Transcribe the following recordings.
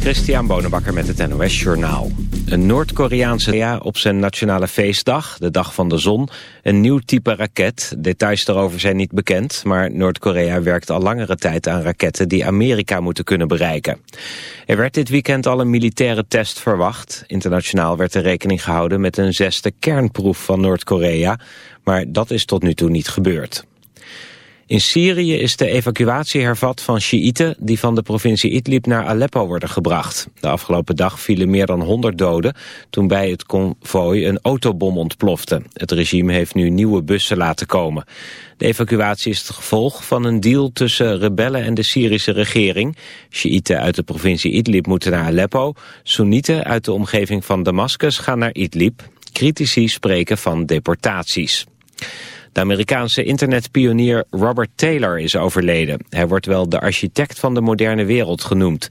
Christian Bonenbakker met het NOS Journaal. Een Noord-Koreaanse ja, op zijn nationale feestdag, de dag van de zon, een nieuw type raket. Details daarover zijn niet bekend, maar Noord-Korea werkt al langere tijd aan raketten die Amerika moeten kunnen bereiken. Er werd dit weekend al een militaire test verwacht. Internationaal werd er rekening gehouden met een zesde kernproef van Noord-Korea, maar dat is tot nu toe niet gebeurd. In Syrië is de evacuatie hervat van Sjiïten die van de provincie Idlib naar Aleppo worden gebracht. De afgelopen dag vielen meer dan 100 doden toen bij het konvooi een autobom ontplofte. Het regime heeft nu nieuwe bussen laten komen. De evacuatie is het gevolg van een deal tussen rebellen en de Syrische regering. Sjiïten uit de provincie Idlib moeten naar Aleppo. Soenieten uit de omgeving van Damascus gaan naar Idlib. Critici spreken van deportaties. De Amerikaanse internetpionier Robert Taylor is overleden. Hij wordt wel de architect van de moderne wereld genoemd.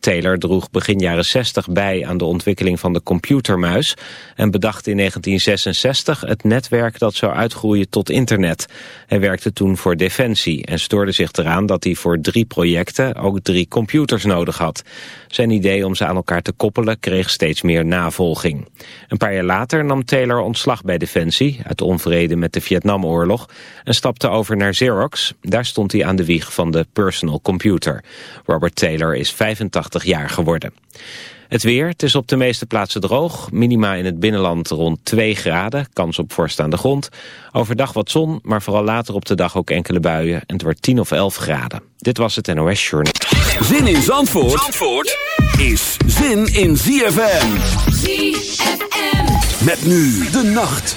Taylor droeg begin jaren 60 bij aan de ontwikkeling van de computermuis en bedacht in 1966 het netwerk dat zou uitgroeien tot internet. Hij werkte toen voor Defensie en stoorde zich eraan dat hij voor drie projecten ook drie computers nodig had. Zijn idee om ze aan elkaar te koppelen kreeg steeds meer navolging. Een paar jaar later nam Taylor ontslag bij Defensie uit onvrede met de Vietnamoorlog en stapte over naar Xerox. Daar stond hij aan de wieg van de personal computer. Robert Taylor is 85 jaar geworden. Het weer, het is op de meeste plaatsen droog. Minima in het binnenland rond 2 graden. Kans op vorst aan de grond. Overdag wat zon, maar vooral later op de dag ook enkele buien. En het wordt 10 of 11 graden. Dit was het NOS Journal. Zin in Zandvoort, Zandvoort is zin in ZFM. ZFM. Met nu de nacht.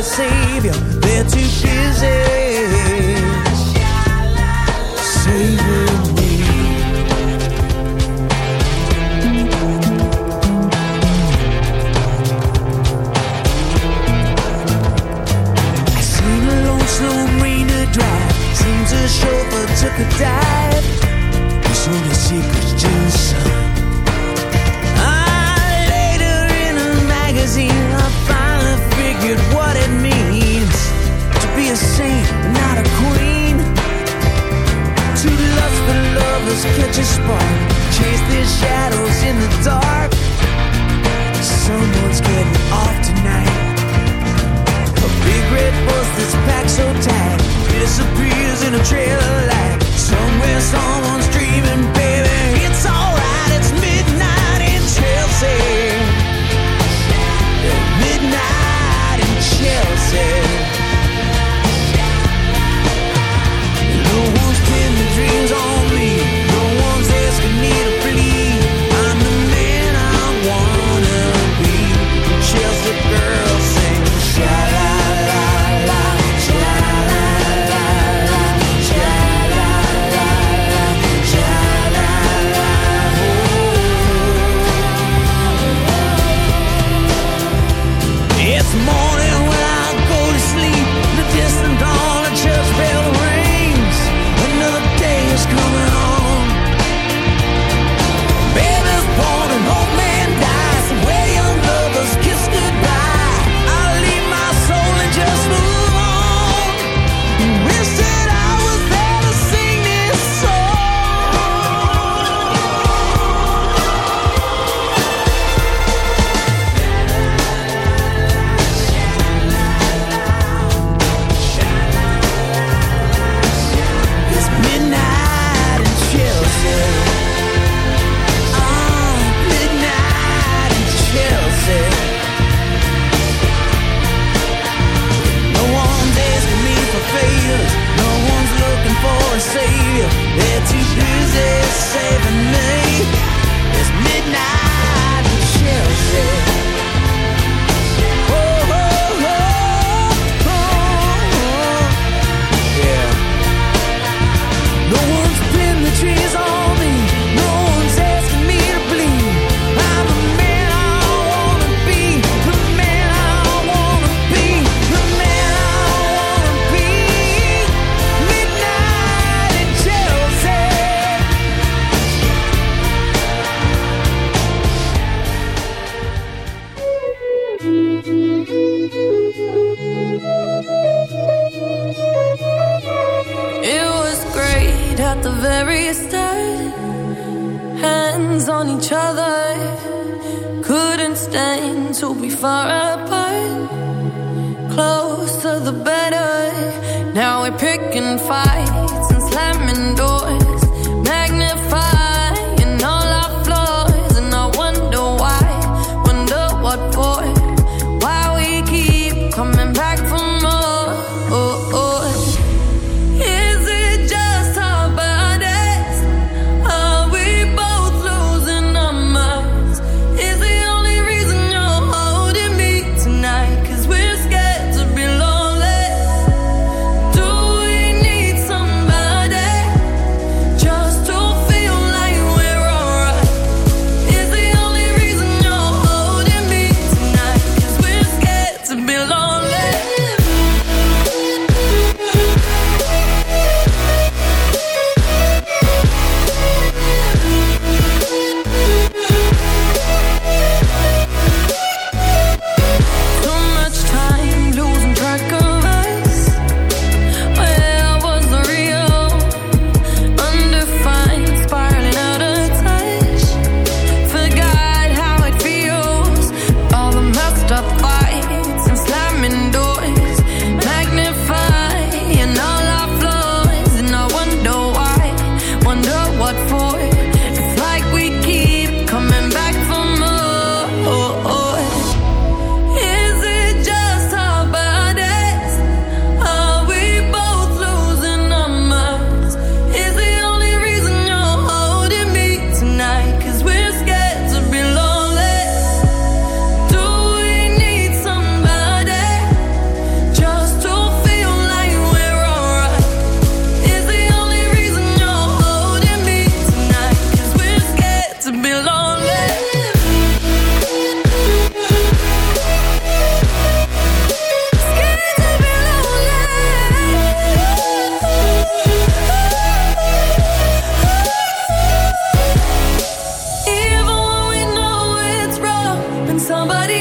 a savior. They're too busy saving me. Seen a rain to dry. Seems a chauffeur took a dive. in the dark. Someone's getting off tonight. A big red bus that's packed so tight. Disappears in a trail of light. Somewhere someone's dreaming.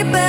baby.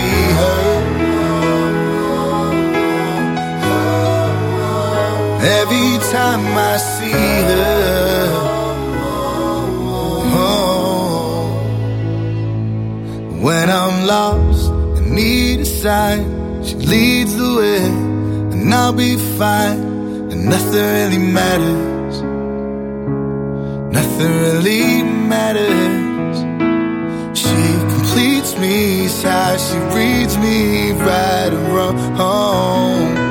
Every time I see her, oh, when I'm lost and need a sign, she leads the way, and I'll be fine, and nothing really matters. Nothing really matters. She completes me, how she reads me right and wrong.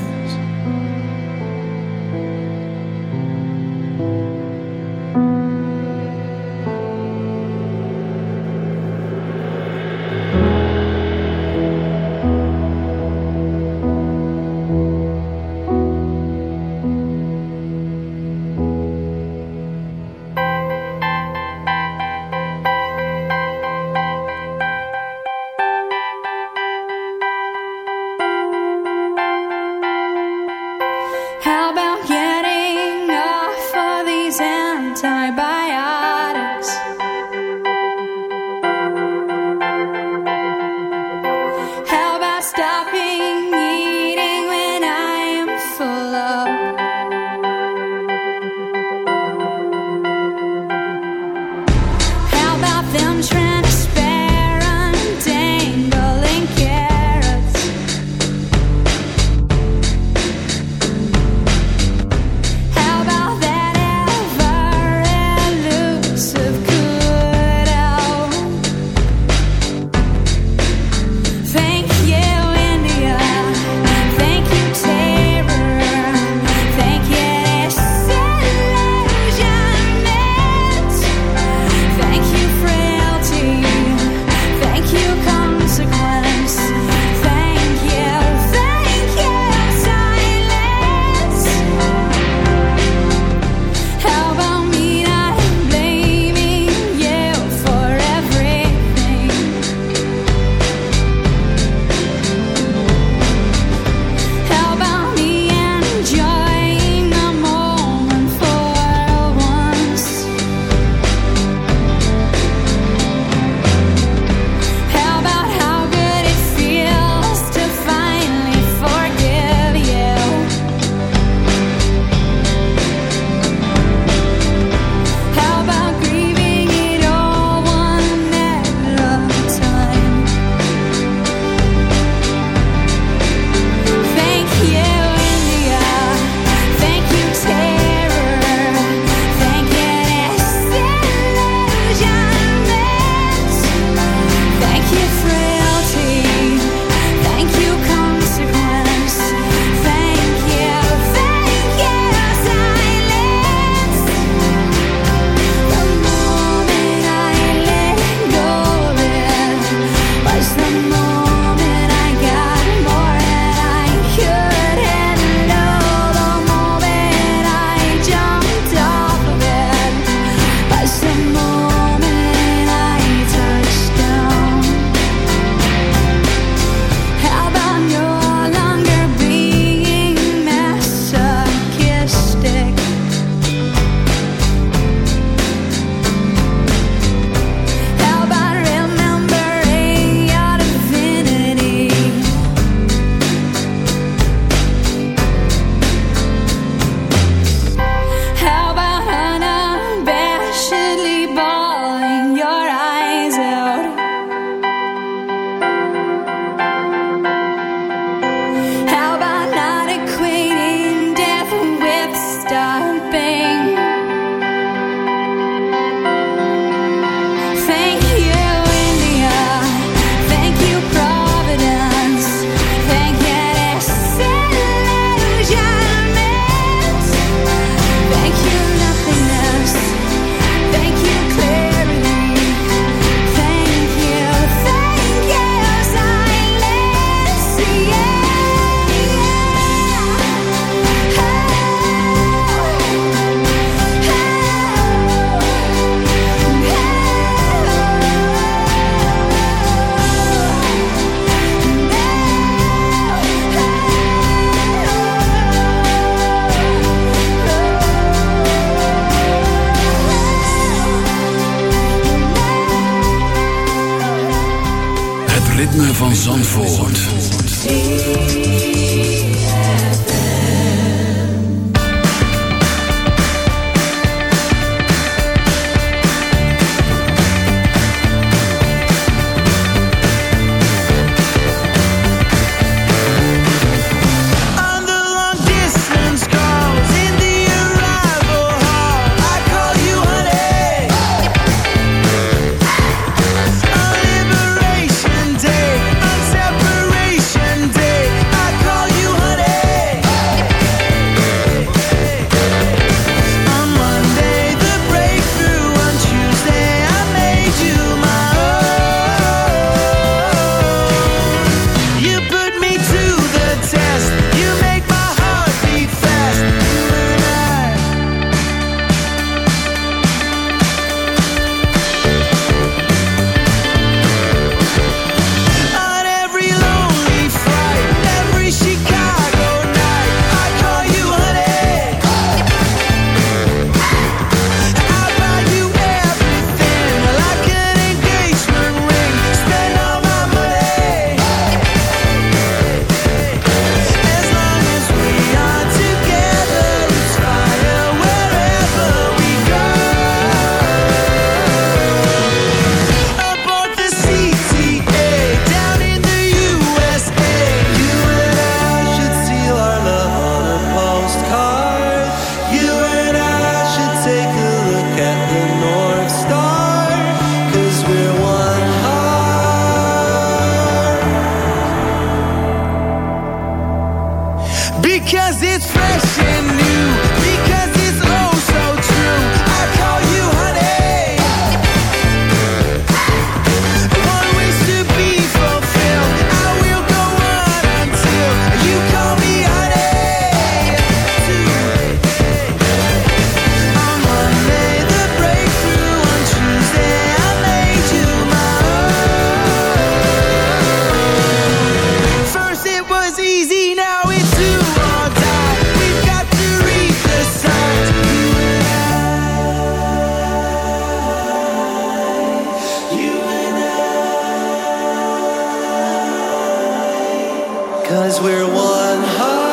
We're one heart.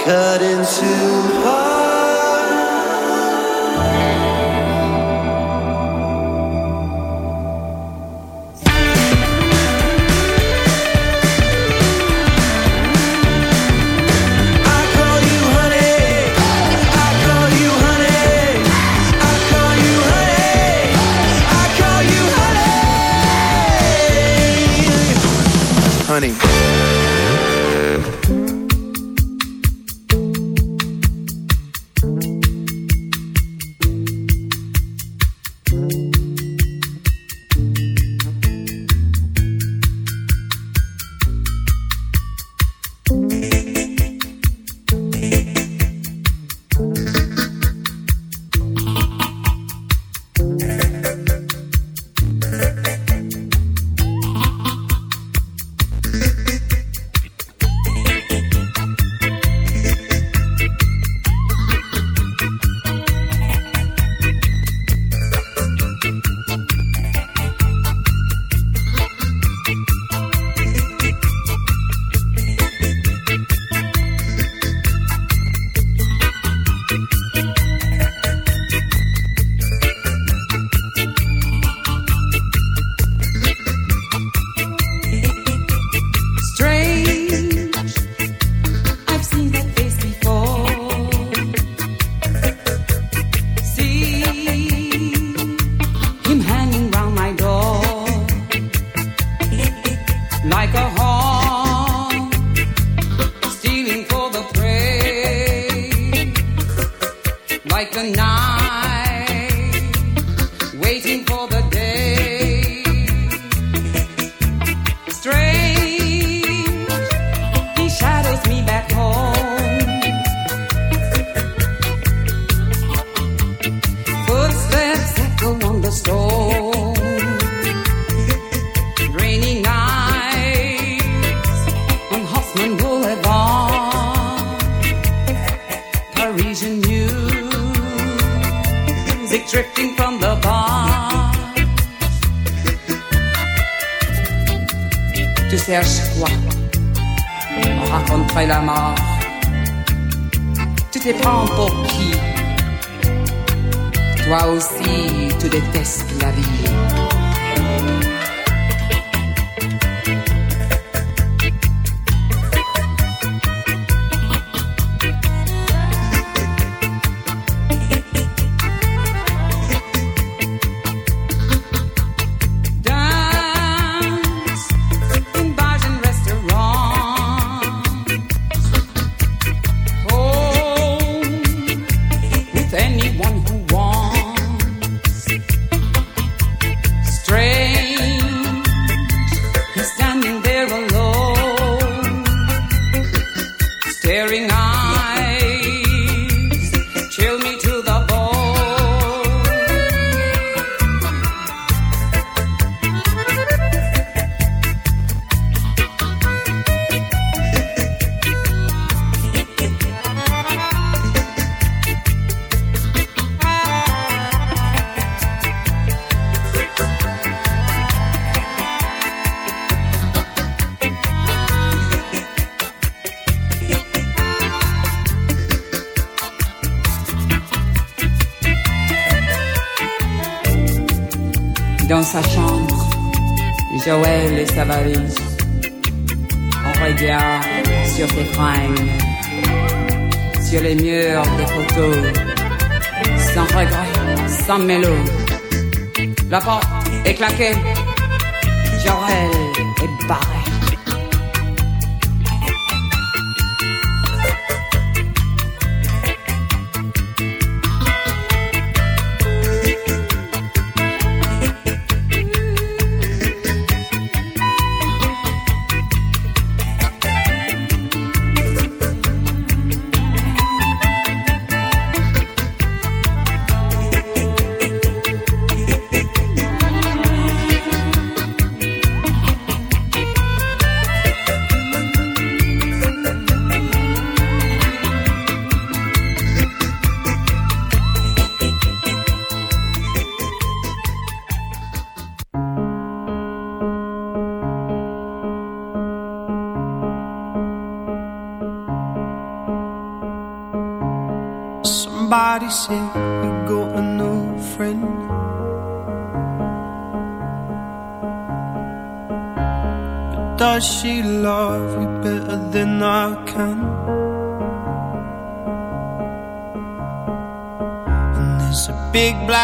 Cut into parts. On regarde sur ses fringues, sur les murs des photos, sans regret, sans mélo. La porte est claquée, Joël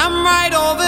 I'm right over